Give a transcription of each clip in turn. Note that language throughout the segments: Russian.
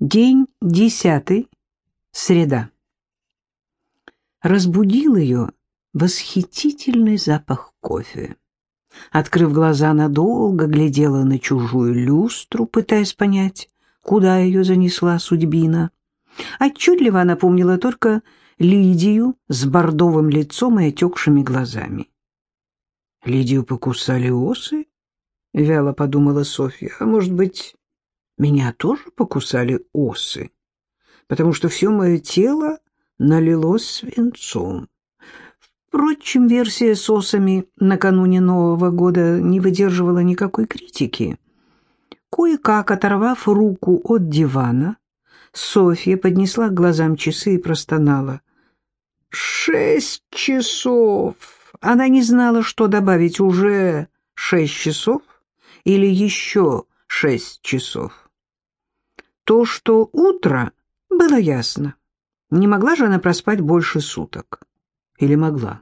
День десятый, среда. Разбудил ее восхитительный запах кофе. Открыв глаза, надолго глядела на чужую люстру, пытаясь понять, куда ее занесла судьбина. Отчетливо она помнила только Лидию с бордовым лицом и отекшими глазами. «Лидию покусали осы?» — вяло подумала Софья. «А может быть, меня тоже покусали осы, потому что все мое тело налилось свинцом. Впрочем, версия с осами накануне Нового года не выдерживала никакой критики. Кое-как оторвав руку от дивана, Софья поднесла к глазам часы и простонала. «Шесть часов!» Она не знала, что добавить уже шесть часов или еще шесть часов. То, что утро, было ясно. Не могла же она проспать больше суток. Или могла?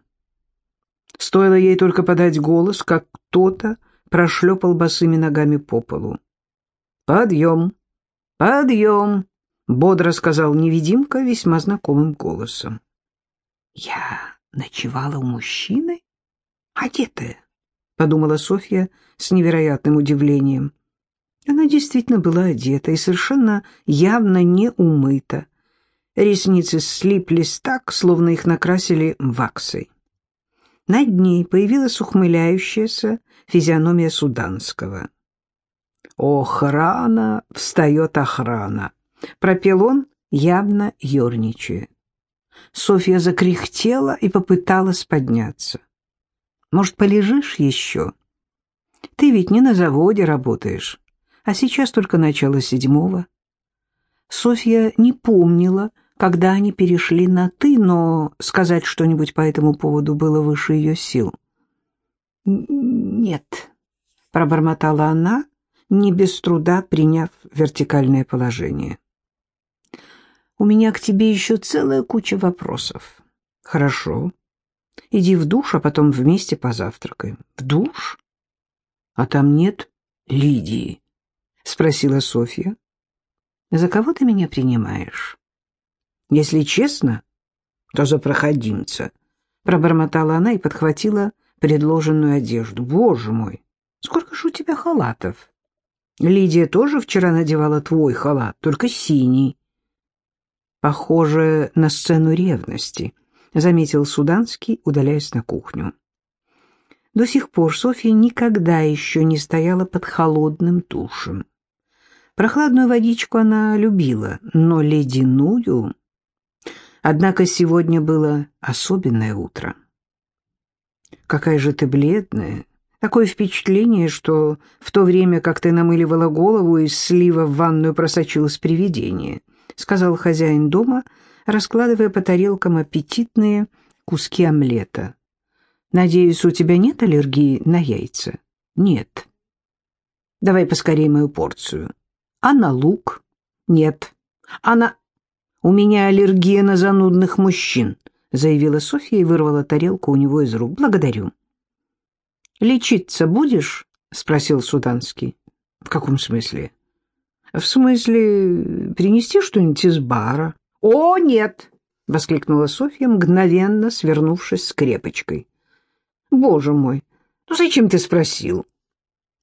Стоило ей только подать голос, как кто-то прошлепал босыми ногами по полу. «Подъем! Подъем!» — бодро сказал невидимка весьма знакомым голосом. «Я ночевала у мужчины? Одетая?» — подумала Софья с невероятным удивлением. Она действительно была одета и совершенно явно не умыта. Ресницы слиплись так, словно их накрасили ваксой. Над ней появилась ухмыляющаяся физиономия Суданского. «Охрана! Встает охрана!» — пропел он, явно ерничая. Софья закряхтела и попыталась подняться. «Может, полежишь еще? Ты ведь не на заводе работаешь а сейчас только начало седьмого. Софья не помнила, когда они перешли на «ты», но сказать что-нибудь по этому поводу было выше ее сил. «Нет», — пробормотала она, не без труда приняв вертикальное положение. «У меня к тебе еще целая куча вопросов». «Хорошо. Иди в душ, а потом вместе позавтракаем». «В душ? А там нет Лидии». — спросила Софья. «За кого ты меня принимаешь?» «Если честно, то за проходимца», — пробормотала она и подхватила предложенную одежду. «Боже мой, сколько же у тебя халатов!» «Лидия тоже вчера надевала твой халат, только синий». «Похоже на сцену ревности», — заметил Суданский, удаляясь на кухню. До сих пор Софья никогда еще не стояла под холодным душем. Прохладную водичку она любила, но ледяную... Однако сегодня было особенное утро. «Какая же ты бледная!» Такое впечатление, что в то время, как ты намыливала голову, из слива в ванную просочилось привидение, — сказал хозяин дома, раскладывая по тарелкам аппетитные куски омлета. — Надеюсь, у тебя нет аллергии на яйца? — Нет. — Давай поскорее мою порцию. А на лук? Нет. А на... У меня аллергия на занудных мужчин, заявила Софья и вырвала тарелку у него из рук. Благодарю. Лечиться будешь? спросил Суданский. В каком смысле? В смысле, принести что-нибудь из бара? О, нет! воскликнула Софья, мгновенно свернувшись с крепочкой. Боже мой, ну зачем ты спросил?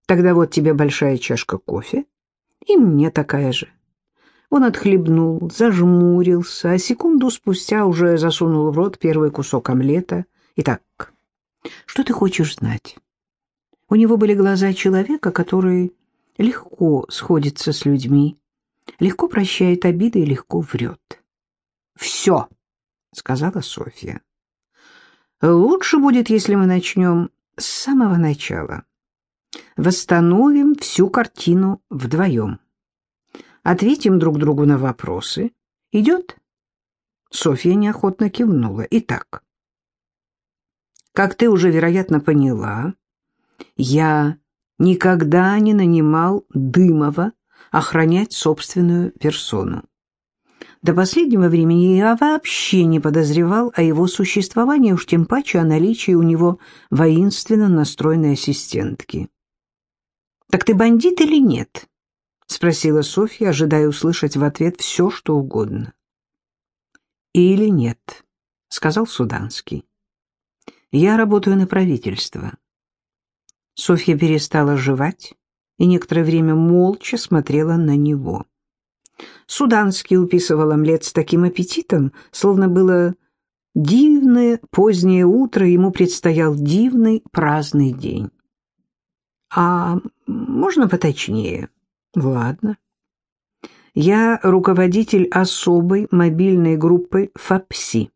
Тогда вот тебе большая чашка кофе и мне такая же. Он отхлебнул, зажмурился, а секунду спустя уже засунул в рот первый кусок омлета. Итак, что ты хочешь знать? У него были глаза человека, который легко сходится с людьми, легко прощает обиды и легко врет. «Все», — сказала Софья. «Лучше будет, если мы начнем с самого начала» восстановим всю картину вдвоем. Ответим друг другу на вопросы. Идет? Софья неохотно кивнула. Итак, как ты уже, вероятно, поняла, я никогда не нанимал Дымова охранять собственную персону. До последнего времени я вообще не подозревал о его существовании, уж тем паче о наличии у него воинственно настроенной ассистентки. «Так ты бандит или нет?» — спросила Софья, ожидая услышать в ответ все, что угодно. «Или нет», — сказал Суданский. «Я работаю на правительство». Софья перестала жевать и некоторое время молча смотрела на него. Суданский уписывал омлет с таким аппетитом, словно было дивное позднее утро, ему предстоял дивный праздный день. «А можно поточнее?» «Ладно. Я руководитель особой мобильной группы ФАПСИ.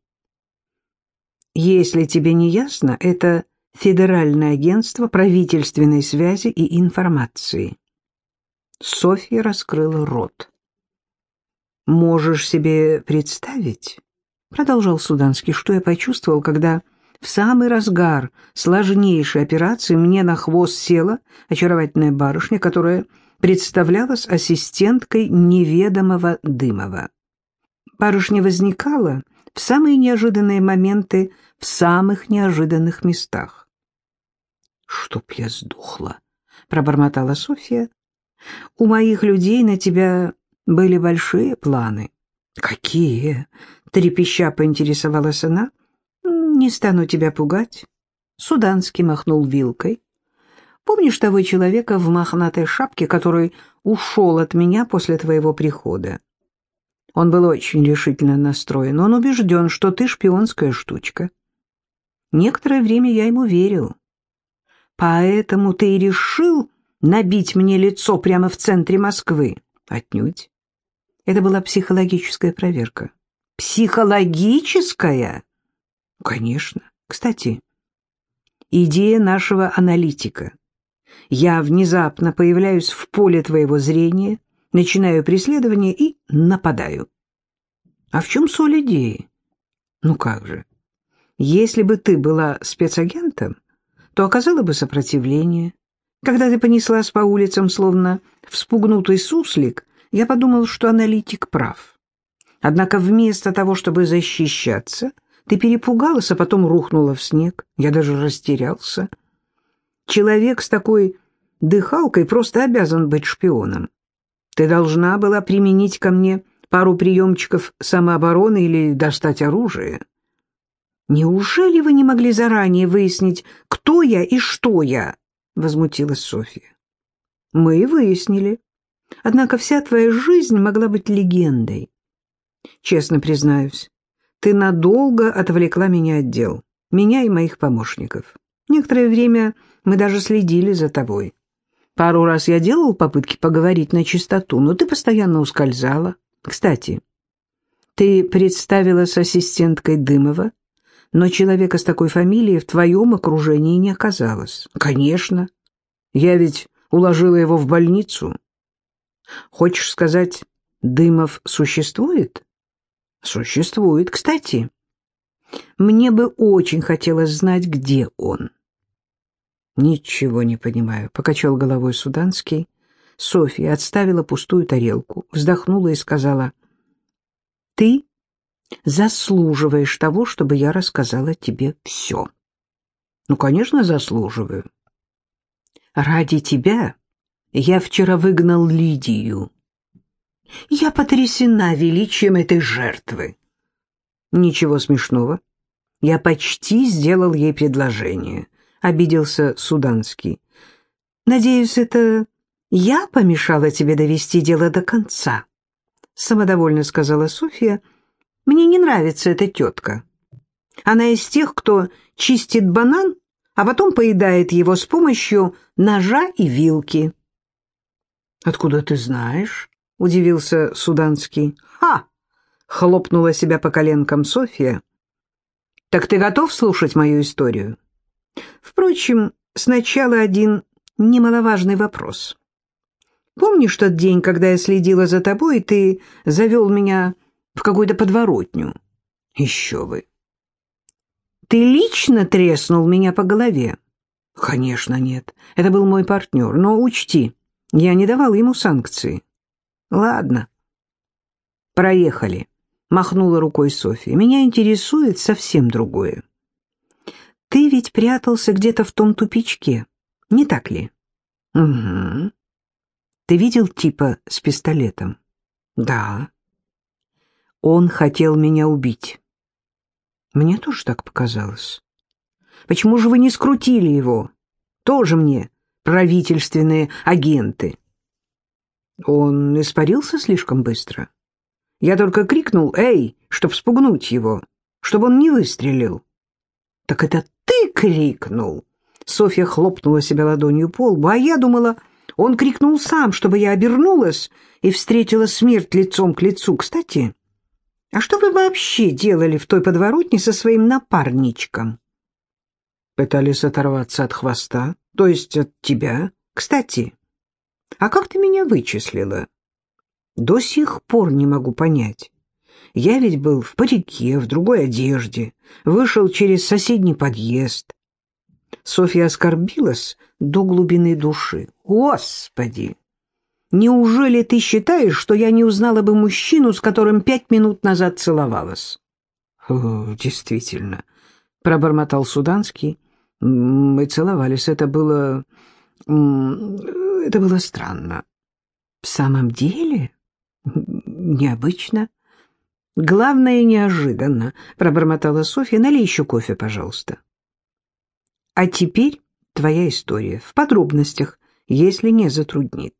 Если тебе не ясно, это Федеральное агентство правительственной связи и информации». Софья раскрыла рот. «Можешь себе представить?» — продолжал Суданский, — что я почувствовал, когда в самый разгар сложнейшей операции мне на хвост села очаровательная барышня, которая представлялась ассистенткой неведомого Дымова. Барышня возникала в самые неожиданные моменты в самых неожиданных местах. «Чтоб я сдохла!» — пробормотала Софья. «У моих людей на тебя были большие планы. Какие? Трепеща поинтересовалась она. Не стану тебя пугать. Суданский махнул вилкой. Помнишь того человека в мохнатой шапке, который ушел от меня после твоего прихода? Он был очень решительно настроен. Он убежден, что ты шпионская штучка. Некоторое время я ему верил. Поэтому ты и решил набить мне лицо прямо в центре Москвы? Отнюдь. Это была психологическая проверка. Психологическая? Конечно. Кстати, идея нашего аналитика. Я внезапно появляюсь в поле твоего зрения, начинаю преследование и нападаю. А в чем соль идеи? Ну как же. Если бы ты была спецагентом, то оказала бы сопротивление. Когда ты понеслась по улицам, словно вспугнутый суслик, я подумал, что аналитик прав. Однако вместо того, чтобы защищаться, ты перепугалась, а потом рухнула в снег. Я даже растерялся. Человек с такой дыхалкой просто обязан быть шпионом. Ты должна была применить ко мне пару приемчиков самообороны или достать оружие. Неужели вы не могли заранее выяснить, кто я и что я? Возмутилась Софья. Мы и выяснили. Однако вся твоя жизнь могла быть легендой. Честно признаюсь, ты надолго отвлекла меня от дел, меня и моих помощников. Некоторое время мы даже следили за тобой. Пару раз я делал попытки поговорить на чистоту, но ты постоянно ускользала. Кстати, ты представилась ассистенткой Дымова, но человека с такой фамилией в твоем окружении не оказалось. Конечно, я ведь уложила его в больницу. Хочешь сказать, Дымов существует? Существует, кстати. Мне бы очень хотелось знать, где он. Ничего не понимаю, покачал головой Суданский. Софья отставила пустую тарелку, вздохнула и сказала, «Ты заслуживаешь того, чтобы я рассказала тебе все». «Ну, конечно, заслуживаю. Ради тебя я вчера выгнал Лидию. Я потрясена величием этой жертвы. Ничего смешного. Я почти сделал ей предложение, — обиделся Суданский. Надеюсь, это я помешала тебе довести дело до конца, — самодовольно сказала Софья. Мне не нравится эта тетка. Она из тех, кто чистит банан, а потом поедает его с помощью ножа и вилки. «Откуда ты знаешь?» — удивился Суданский. «Ха!» — хлопнула себя по коленкам Софья. «Так ты готов слушать мою историю?» «Впрочем, сначала один немаловажный вопрос. Помнишь тот день, когда я следила за тобой, и ты завел меня в какую-то подворотню?» «Еще вы!» «Ты лично треснул меня по голове?» «Конечно нет. Это был мой партнер. Но учти, я не давал ему санкции. Ладно. Проехали. Махнула рукой Софья. Меня интересует совсем другое. Ты ведь прятался где-то в том тупичке, не так ли? Угу. Ты видел типа с пистолетом? Да. Он хотел меня убить. Мне тоже так показалось. Почему же вы не скрутили его? Тоже мне правительственные агенты. Он испарился слишком быстро. Я только крикнул «Эй!», чтоб спугнуть его, чтобы он не выстрелил. «Так это ты крикнул!» Софья хлопнула себя ладонью по лбу, а я думала, он крикнул сам, чтобы я обернулась и встретила смерть лицом к лицу. Кстати, а что вы вообще делали в той подворотне со своим напарничком? Пытались оторваться от хвоста, то есть от тебя. Кстати, а как ты меня вычислила? До сих пор не могу понять. Я ведь был в парике, в другой одежде, вышел через соседний подъезд. Софья оскорбилась до глубины души. Господи! Неужели ты считаешь, что я не узнала бы мужчину, с которым пять минут назад целовалась? Действительно, пробормотал Суданский. Мы целовались, это было... это было странно. В самом деле? Необычно. Главное, неожиданно, пробормотала Софья. Налей еще кофе, пожалуйста. А теперь твоя история, в подробностях, если не затруднит.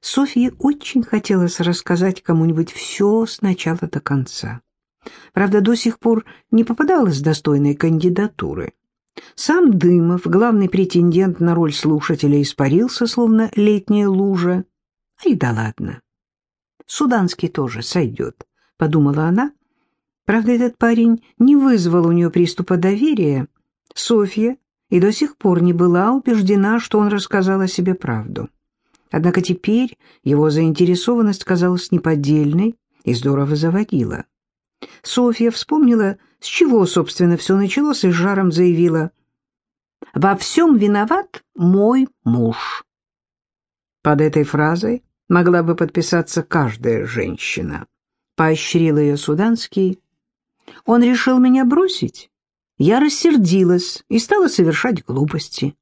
Софье очень хотелось рассказать кому-нибудь все с начала до конца. Правда, до сих пор не попадалась достойной кандидатуры. Сам Дымов, главный претендент на роль слушателя, испарился, словно летняя лужа. Ай да ладно. Суданский тоже сойдет, подумала она. Правда, этот парень не вызвал у нее приступа доверия. Софья и до сих пор не была убеждена, что он рассказал о себе правду. Однако теперь его заинтересованность казалась неподдельной и здорово заводила. Софья вспомнила, с чего, собственно, все началось, и с жаром заявила «Во всем виноват мой муж». Под этой фразой могла бы подписаться каждая женщина. Поощрил ее Суданский. Он решил меня бросить. Я рассердилась и стала совершать глупости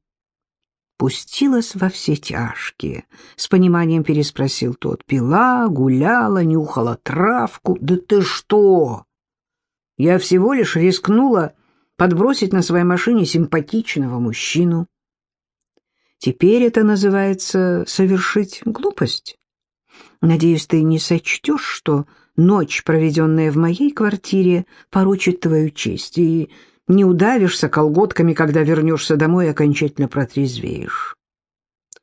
пустилась во все тяжкие. С пониманием переспросил тот. Пила, гуляла, нюхала травку. Да ты что? Я всего лишь рискнула подбросить на своей машине симпатичного мужчину. Теперь это называется совершить глупость. Надеюсь, ты не сочтешь, что ночь, проведенная в моей квартире, порочит твою честь, и не удавишься колготками, когда вернешься домой и окончательно протрезвеешь.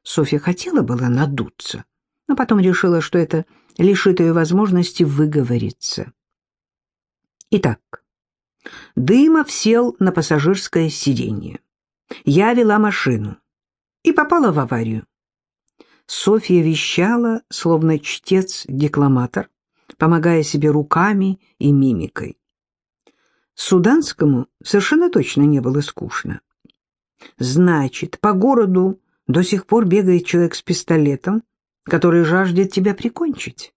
Софья хотела было надуться, но потом решила, что это лишит ее возможности выговориться. Итак, Дымов сел на пассажирское сиденье. Я вела машину и попала в аварию. Софья вещала, словно чтец-декламатор, помогая себе руками и мимикой. Суданскому совершенно точно не было скучно. Значит, по городу до сих пор бегает человек с пистолетом, который жаждет тебя прикончить,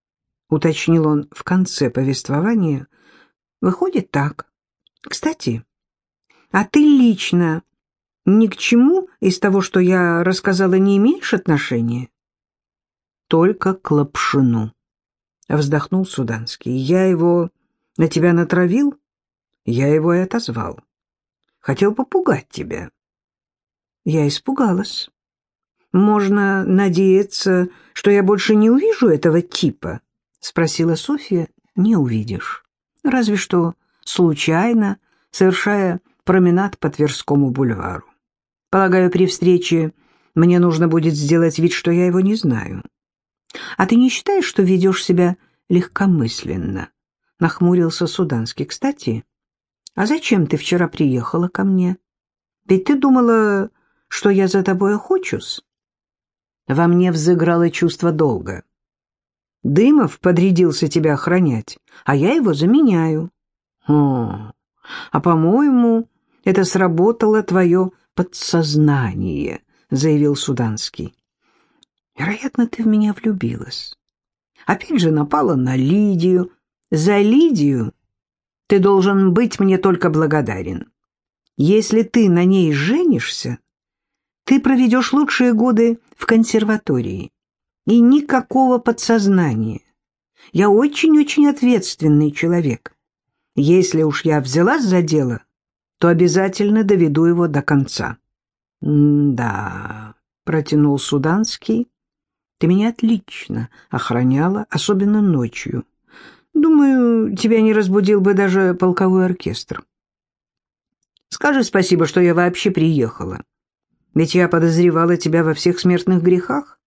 уточнил он в конце повествования. Выходит так. Кстати, а ты лично ни к чему из того, что я рассказала, не имеешь отношения? Только к Лапшину, вздохнул Суданский. Я его на тебя натравил? Я его и отозвал. Хотел попугать тебя. Я испугалась. Можно надеяться, что я больше не увижу этого типа? Спросила Софья. Не увидишь. Разве что случайно, совершая променад по Тверскому бульвару. Полагаю, при встрече мне нужно будет сделать вид, что я его не знаю. А ты не считаешь, что ведешь себя легкомысленно? Нахмурился Суданский. Кстати, «А зачем ты вчера приехала ко мне? Ведь ты думала, что я за тобой охочусь?» Во мне взыграло чувство долга. Дымов подрядился тебя охранять, а я его заменяю. О, а, по-моему, это сработало твое подсознание, заявил Суданский. Вероятно, ты в меня влюбилась. Опять же напала на Лидию. За Лидию ты должен быть мне только благодарен. Если ты на ней женишься, ты проведешь лучшие годы в консерватории. И никакого подсознания. Я очень-очень ответственный человек. Если уж я взялась за дело, то обязательно доведу его до конца. — Да, — протянул Суданский, — ты меня отлично охраняла, особенно ночью. Думаю, тебя не разбудил бы даже полковой оркестр. Скажи спасибо, что я вообще приехала. Ведь я подозревала тебя во всех смертных грехах.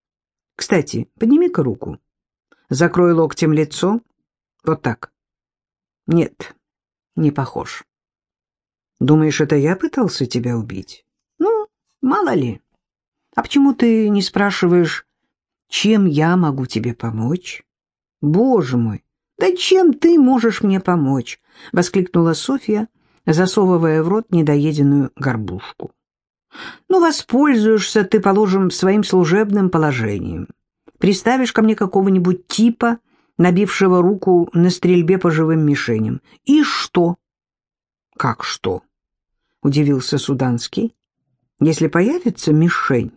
Кстати, подними-ка руку. Закрой локтем лицо. Вот так. Нет, не похож. Думаешь, это я пытался тебя убить? Ну, мало ли. А почему ты не спрашиваешь, чем я могу тебе помочь? Боже мой, да чем ты можешь мне помочь? Воскликнула Софья, засовывая в рот недоеденную горбушку. Ну, воспользуешься ты, положим, своим служебным положением. Приставишь ко мне какого-нибудь типа, набившего руку на стрельбе по живым мишеням. И что? Как что? — удивился Суданский. «Если появится мишень,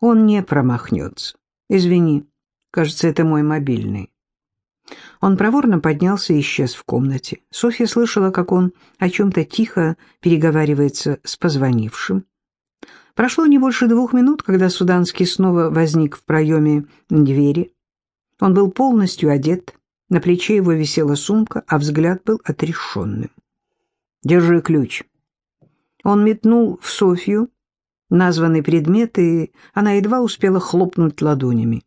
он не промахнется. Извини, кажется, это мой мобильный». Он проворно поднялся и исчез в комнате. Софья слышала, как он о чем-то тихо переговаривается с позвонившим. Прошло не больше двух минут, когда Суданский снова возник в проеме двери. Он был полностью одет, на плече его висела сумка, а взгляд был отрешенным. «Держи ключ», он метнул в Софью названный предмет, и она едва успела хлопнуть ладонями.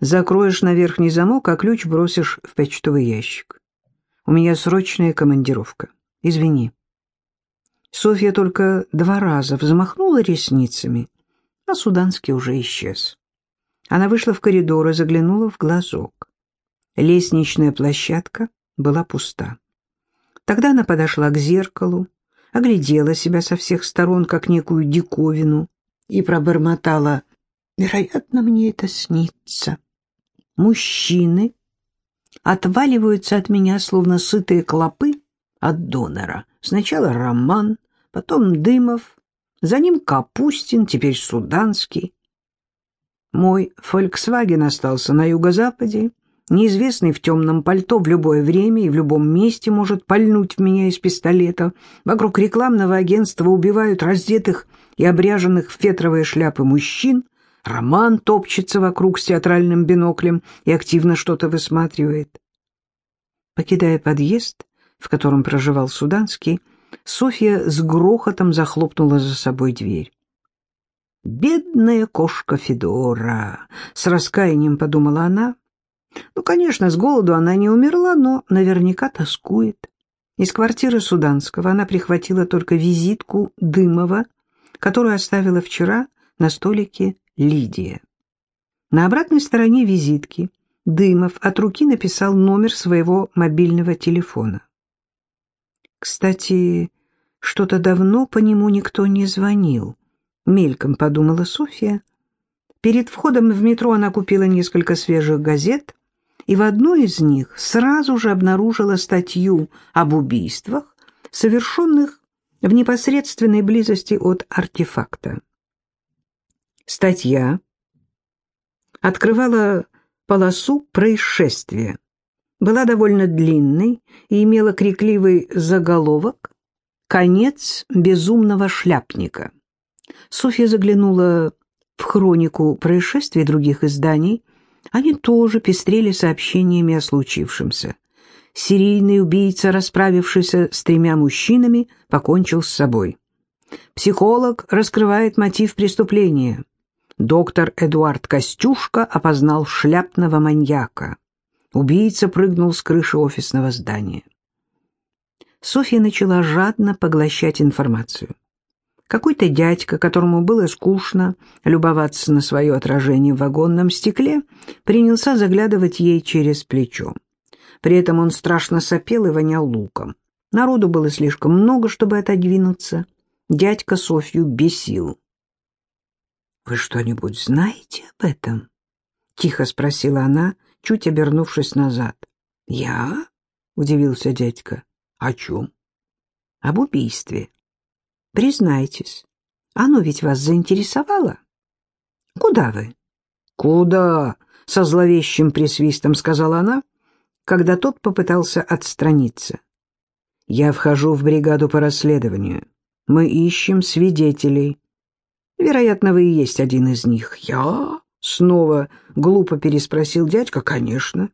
Закроешь на верхний замок, а ключ бросишь в почтовый ящик. У меня срочная командировка. Извини. Софья только два раза взмахнула ресницами, а Суданский уже исчез. Она вышла в коридор и заглянула в глазок. Лестничная площадка была пуста. Тогда она подошла к зеркалу, оглядела себя со всех сторон, как некую диковину, и пробормотала «Вероятно, мне это снится». Мужчины отваливаются от меня, словно сытые клопы от донора. Сначала Роман, потом Дымов, за ним Капустин, теперь Суданский. Мой «Фольксваген» остался на юго-западе, Неизвестный в темном пальто в любое время и в любом месте может пальнуть в меня из пистолета. Вокруг рекламного агентства убивают раздетых и обряженных в фетровые шляпы мужчин. Роман топчется вокруг с театральным биноклем и активно что-то высматривает. Покидая подъезд, в котором проживал Суданский, Софья с грохотом захлопнула за собой дверь. «Бедная кошка Федора!» — с раскаянием подумала она. Ну, конечно, с голоду она не умерла, но наверняка тоскует. Из квартиры Суданского она прихватила только визитку Дымова, которую оставила вчера на столике Лидия. На обратной стороне визитки Дымов от руки написал номер своего мобильного телефона. Кстати, что-то давно по нему никто не звонил, мельком подумала Софья. Перед входом в метро она купила несколько свежих газет и в одной из них сразу же обнаружила статью об убийствах, совершенных в непосредственной близости от артефакта. Статья открывала полосу происшествия, была довольно длинной и имела крикливый заголовок «Конец безумного шляпника». Софья заглянула в хронику происшествий других изданий они тоже пестрели сообщениями о случившемся. Серийный убийца, расправившийся с тремя мужчинами, покончил с собой. Психолог раскрывает мотив преступления. Доктор Эдуард Костюшка опознал шляпного маньяка. Убийца прыгнул с крыши офисного здания. Софья начала жадно поглощать информацию. Какой-то дядька, которому было скучно любоваться на свое отражение в вагонном стекле, принялся заглядывать ей через плечо. При этом он страшно сопел и вонял луком. Народу было слишком много, чтобы отодвинуться. Дядька Софью бесил. «Вы что-нибудь знаете об этом?» — тихо спросила она, чуть обернувшись назад. «Я?» — удивился дядька. «О чем?» «Об убийстве». Признайтесь, оно ведь вас заинтересовало? Куда вы? Куда? со зловещим присвистом сказала она, когда тот попытался отстраниться. «Я вхожу в бригаду по расследованию. Мы ищем свидетелей. Вероятно, вы и есть один из них». «Я?» — снова глупо переспросил дядька. «Конечно.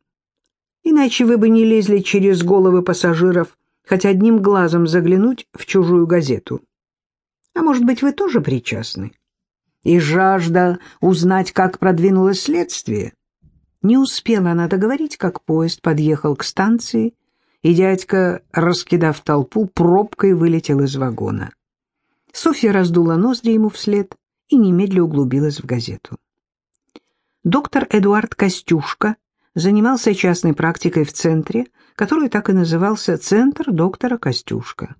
Иначе вы бы не лезли через головы пассажиров хоть одним глазом заглянуть в чужую газету. А может быть, вы тоже причастны? И жажда узнать, как продвинулось следствие. Не успела она договорить, как поезд подъехал к станции, и дядька, раскидав толпу, пробкой вылетел из вагона. Софья раздула ноздри ему вслед и немедля углубилась в газету. Доктор Эдуард Костюшка занимался частной практикой в центре, который так и назывался «Центр доктора Костюшка».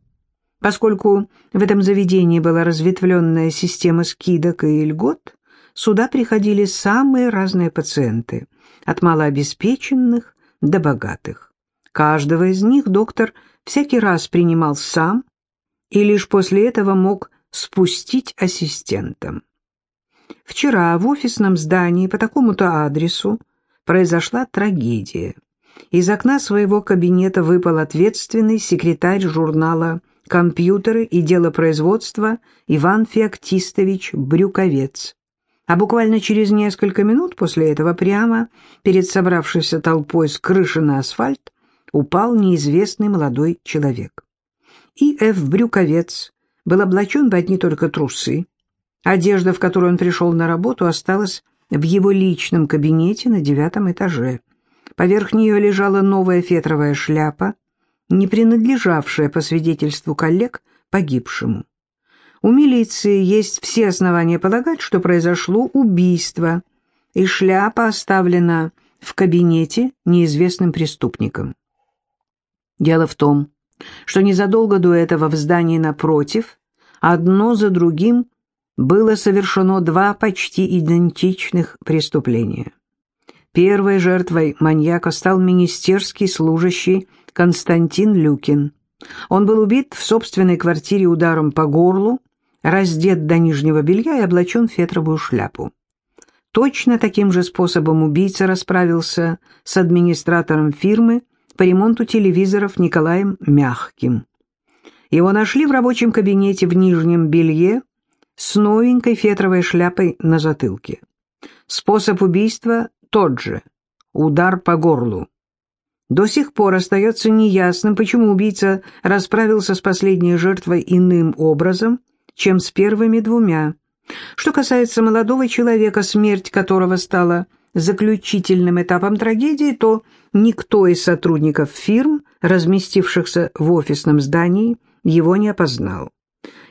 Поскольку в этом заведении была разветвленная система скидок и льгот, сюда приходили самые разные пациенты, от малообеспеченных до богатых. Каждого из них доктор всякий раз принимал сам и лишь после этого мог спустить ассистентам. Вчера в офисном здании по такому-то адресу произошла трагедия. Из окна своего кабинета выпал ответственный секретарь журнала «Компьютеры и дело производства» Иван Феоктистович Брюковец. А буквально через несколько минут после этого прямо перед собравшейся толпой с крыши на асфальт упал неизвестный молодой человек. И Ф. Брюковец был облачен в одни только трусы. Одежда, в которой он пришел на работу, осталась в его личном кабинете на девятом этаже. Поверх нее лежала новая фетровая шляпа, не принадлежавшая, по свидетельству коллег, погибшему. У милиции есть все основания полагать, что произошло убийство, и шляпа оставлена в кабинете неизвестным преступником. Дело в том, что незадолго до этого в здании напротив одно за другим было совершено два почти идентичных преступления. Первой жертвой маньяка стал министерский служащий Константин Люкин. Он был убит в собственной квартире ударом по горлу, раздет до нижнего белья и облачен в фетровую шляпу. Точно таким же способом убийца расправился с администратором фирмы по ремонту телевизоров Николаем Мягким. Его нашли в рабочем кабинете в нижнем белье с новенькой фетровой шляпой на затылке. Способ убийства тот же – удар по горлу. До сих пор остается неясным, почему убийца расправился с последней жертвой иным образом, чем с первыми двумя. Что касается молодого человека, смерть которого стала заключительным этапом трагедии, то никто из сотрудников фирм, разместившихся в офисном здании, его не опознал.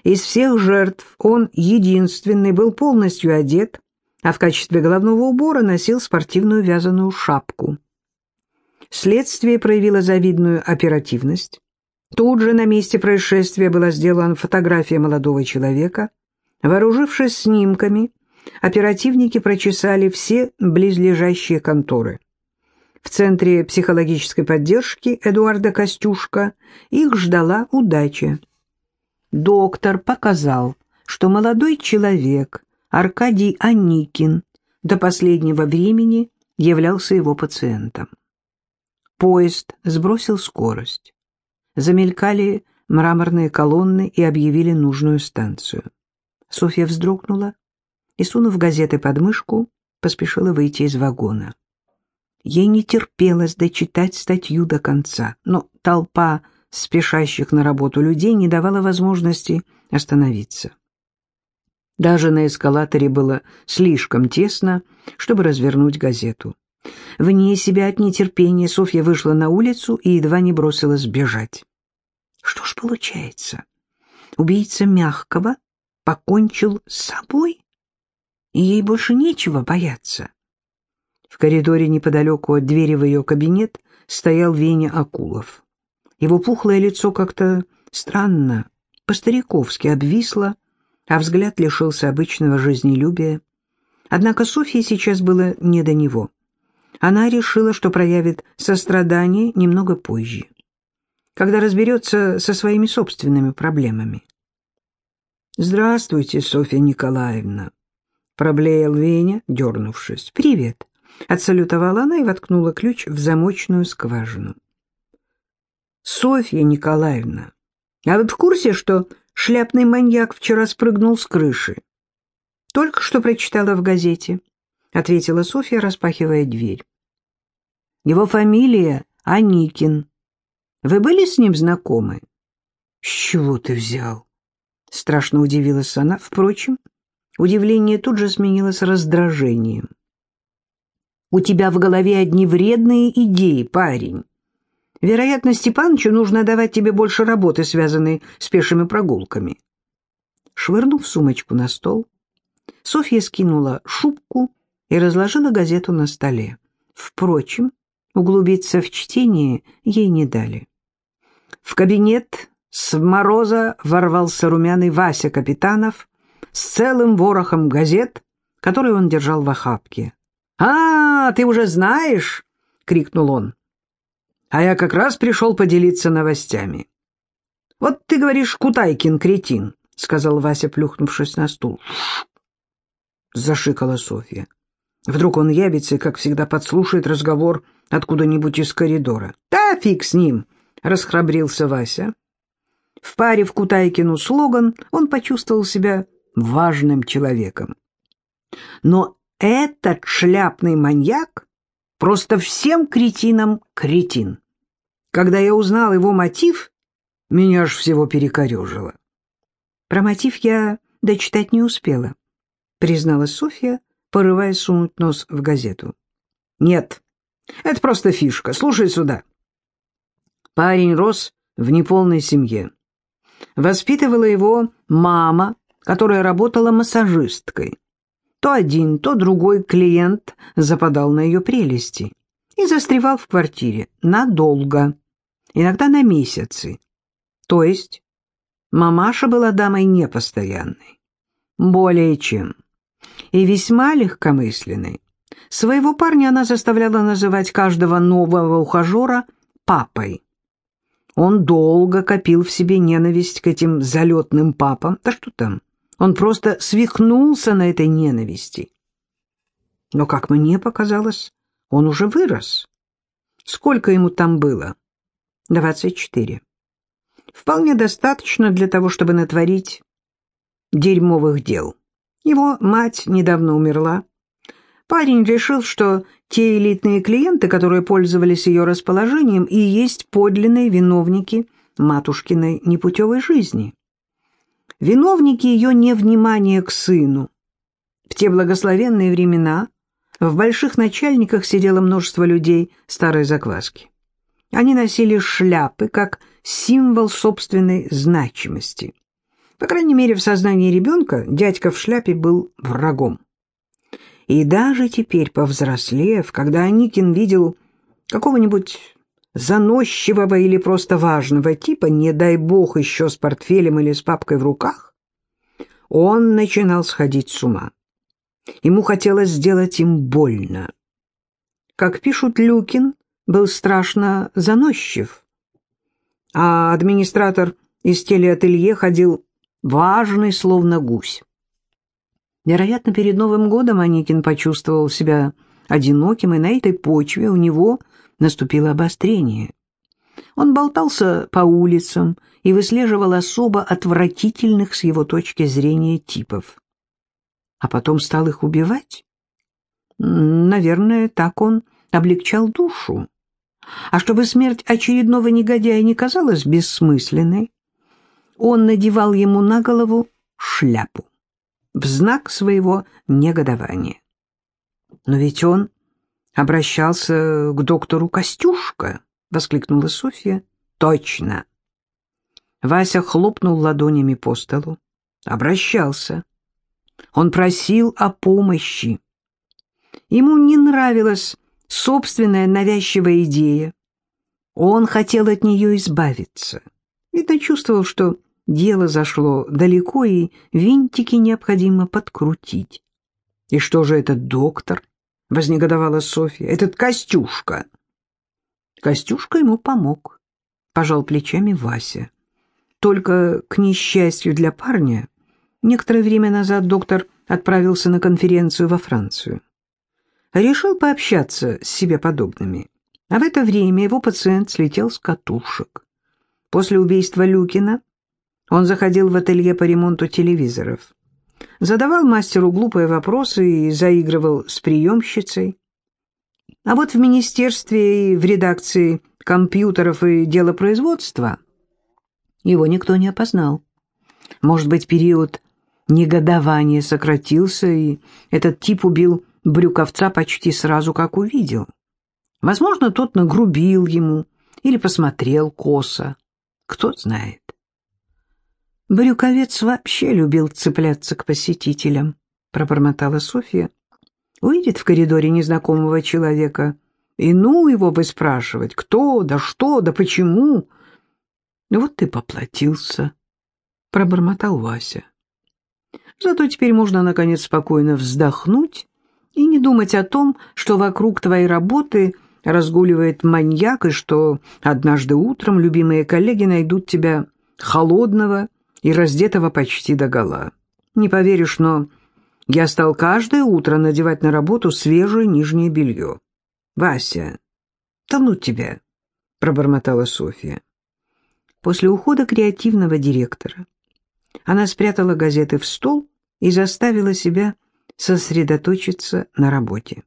Из всех жертв он единственный был полностью одет, а в качестве головного убора носил спортивную вязаную шапку. Следствие проявило завидную оперативность. Тут же на месте происшествия была сделана фотография молодого человека. Вооружившись снимками, оперативники прочесали все близлежащие конторы. В Центре психологической поддержки Эдуарда Костюшка их ждала удача доктор показал, что молодой человек, Аркадий Аникин, до последнего времени являлся его пациентом. Поезд сбросил скорость. Замелькали мраморные колонны и объявили нужную станцию. Софья вздрогнула и, сунув газеты под мышку, поспешила выйти из вагона. Ей не терпелось дочитать статью до конца, но толпа спешащих на работу людей не давала возможности остановиться. Даже на эскалаторе было слишком тесно, чтобы развернуть газету. Вне себя от нетерпения Софья вышла на улицу и едва не бросилась бежать. Что ж получается? Убийца мягкого покончил с собой, и ей больше нечего бояться. В коридоре неподалеку от двери в ее кабинет стоял Веня Акулов. Его пухлое лицо как-то странно, по-стариковски обвисло, а взгляд лишился обычного жизнелюбия. Однако Софье сейчас было не до него. Она решила, что проявит сострадание немного позже, когда разберется со своими собственными проблемами. «Здравствуйте, Софья Николаевна», — проблеял Веня, дернувшись. «Привет. Отсалютовала она и воткнула ключ в замочную скважину. «Софья Николаевна, а вы в курсе, что шляпный маньяк вчера спрыгнул с крыши?» «Только что прочитала в газете», — ответила Софья, распахивая дверь. «Его фамилия Аникин. Вы были с ним знакомы?» «С чего ты взял?» — страшно удивилась она. Впрочем, удивление тут же сменилось раздражением. У тебя в голове одни вредные идеи, парень. Вероятно, Степанычу нужно давать тебе больше работы, связанной с пешими прогулками. Швырнув сумочку на стол, Софья скинула шубку и разложила газету на столе. Впрочем, углубиться в чтение ей не дали. В кабинет с мороза ворвался румяный Вася Капитанов с целым ворохом газет, которые он держал в охапке. «А, ты уже знаешь?» — крикнул он. «А я как раз пришел поделиться новостями». «Вот ты говоришь, Кутайкин кретин», — сказал Вася, плюхнувшись на стул. Зашикала Софья. Вдруг он явится и, как всегда, подслушает разговор откуда-нибудь из коридора. «Да фиг с ним!» — расхрабрился Вася. В паре в Кутайкину слоган он почувствовал себя важным человеком. Но этот шляпный маньяк просто всем кретинам кретин. Когда я узнал его мотив, меня аж всего перекорежило. Про мотив я дочитать не успела, призналась Софья, порываясь сунуть нос в газету. Нет, это просто фишка. Слушай сюда. Парень рос в неполной семье. Воспитывала его мама, которая работала массажисткой. То один, то другой клиент западал на ее прелести и застревал в квартире надолго, иногда на месяцы. То есть мамаша была дамой непостоянной, более чем, и весьма легкомысленной. Своего парня она заставляла называть каждого нового ухажера папой. Он долго копил в себе ненависть к этим залетным папам. Да что там, он просто свихнулся на этой ненависти. Но, как мне показалось, он уже вырос. Сколько ему там было? Двадцать четыре. Вполне достаточно для того, чтобы натворить дерьмовых дел. Его мать недавно умерла. Парень решил, что те элитные клиенты, которые пользовались ее расположением, и есть подлинные виновники матушкиной непутевой жизни виновники ее невнимания к сыну. В те благословенные времена в больших начальниках сидело множество людей старой закваски. Они носили шляпы как символ собственной значимости. По крайней мере, в сознании ребенка дядька в шляпе был врагом. И даже теперь, повзрослев, когда Аникин видел какого-нибудь заносчивого или просто важного типа, не дай бог еще с портфелем или с папкой в руках, он начинал сходить с ума. Ему хотелось сделать им больно. Как пишут Люкин, был страшно заносчив. А администратор из телеателье ходил важный, словно гусь. Вероятно, перед Новым годом Аникин почувствовал себя одиноким, и на этой почве у него – наступило обострение. Он болтался по улицам и выслеживал особо отвратительных с его точки зрения типов. А потом стал их убивать? Наверное, так он облегчал душу. А чтобы смерть очередного негодяя не казалась бессмысленной, он надевал ему на голову шляпу в знак своего негодования. Но ведь он обращался к доктору Костюшка, — воскликнула Софья. — Точно. Вася хлопнул ладонями по столу. Обращался. Он просил о помощи. Ему не нравилась собственная навязчивая идея. Он хотел от нее избавиться. Видно, чувствовал, что дело зашло далеко, и винтики необходимо подкрутить. И что же этот доктор? —— вознегодовала Софья. «Этот Костюшка!» Костюшка ему помог, — пожал плечами Вася. Только, к несчастью для парня, некоторое время назад доктор отправился на конференцию во Францию. Решил пообщаться с себе подобными. А в это время его пациент слетел с катушек. После убийства Люкина он заходил в ателье по ремонту телевизоров. Задавал мастеру глупые вопросы и заигрывал с приемщицей. А вот в министерстве и в редакции компьютеров и делопроизводства его никто не опознал. Может быть, период негодования сократился, и этот тип убил Брюковца почти сразу, как увидел. Возможно, тот нагрубил ему или посмотрел косо. Кто знает. Брюковец вообще любил цепляться к посетителям, пробормотала Софья. Увидит в коридоре незнакомого человека, и ну его бы спрашивать, кто, да что, да почему. Вот ты поплатился, пробормотал Вася. Зато теперь можно, наконец, спокойно вздохнуть и не думать о том, что вокруг твоей работы разгуливает маньяк, и что однажды утром любимые коллеги найдут тебя холодного и раздетого почти догола. Не поверишь, но я стал каждое утро надевать на работу свежее нижнее белье. «Вася, да ну тебя!» — пробормотала Софья. После ухода креативного директора она спрятала газеты в стол и заставила себя сосредоточиться на работе.